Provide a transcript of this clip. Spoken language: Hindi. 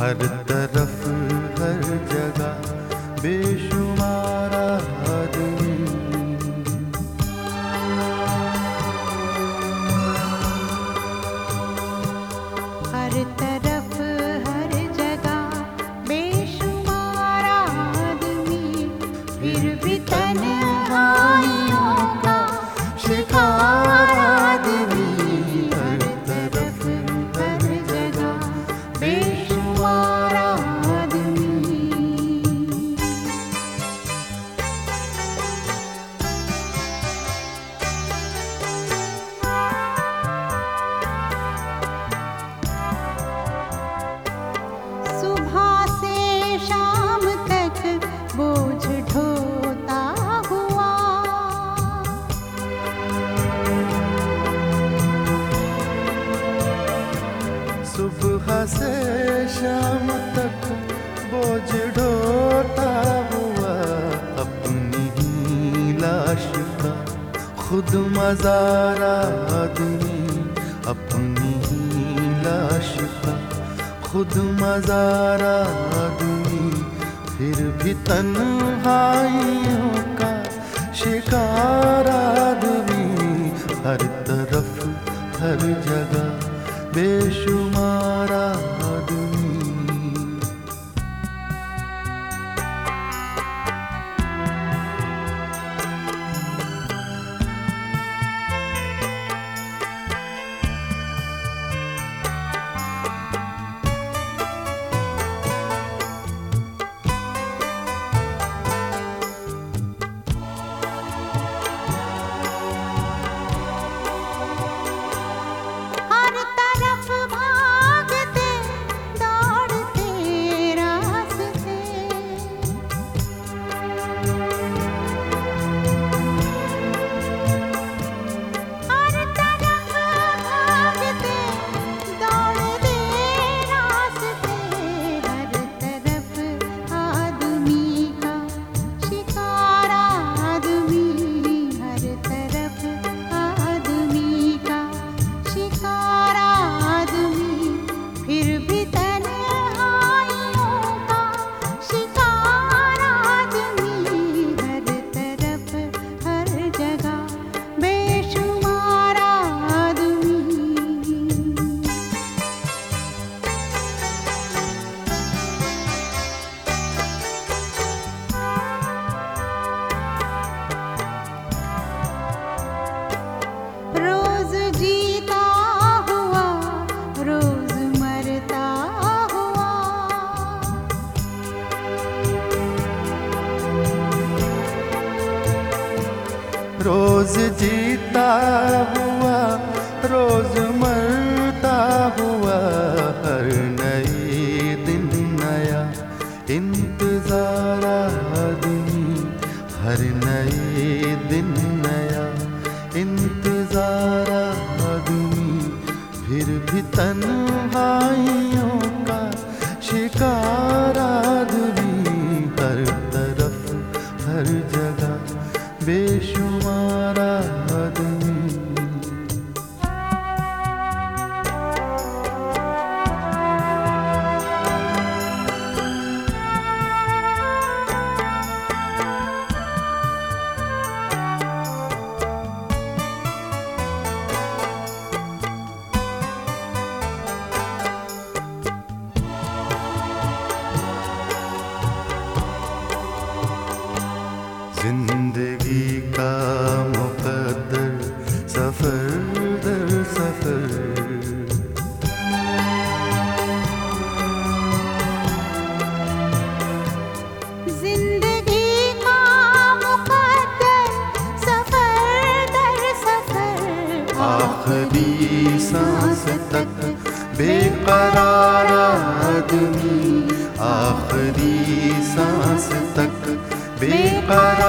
हर तरफ़ हर जगह बेशुमार आदमी। मजारा आदमी अपनी लाश का खुद मजारा आदमी फिर भी तन्हाइयों का शिकार आदमी हर तरफ़, हर जगह बेशुमार रोज जीता हुआ, रोज मरता हुआ, हर नए दिन नया, इंतज़ार आदमी हर नए दिन नया, इंतज़ार आदमी फिर भी तन्हाइयों आखिरी सांस तक बेकरार आदमी आखिरी सांस तक बेकरार